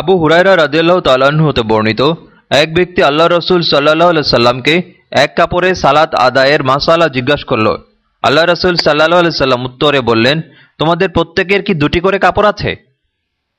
আবু হুরাইরা রাজিয়াল্লাহ তালাহ হতে বর্ণিত, এক ব্যক্তি আল্লাহ রসুল সাল্লাহ সাল্লামকে এক কাপড়ে সালাত আদায়ের মাসালা জিজ্ঞাসা করল। আল্লাহ রসুল সাল্লাহ সাল্লাম উত্তরে বললেন, তোমাদের প্রত্যেকের কি দুটি করে কাপড় আছে?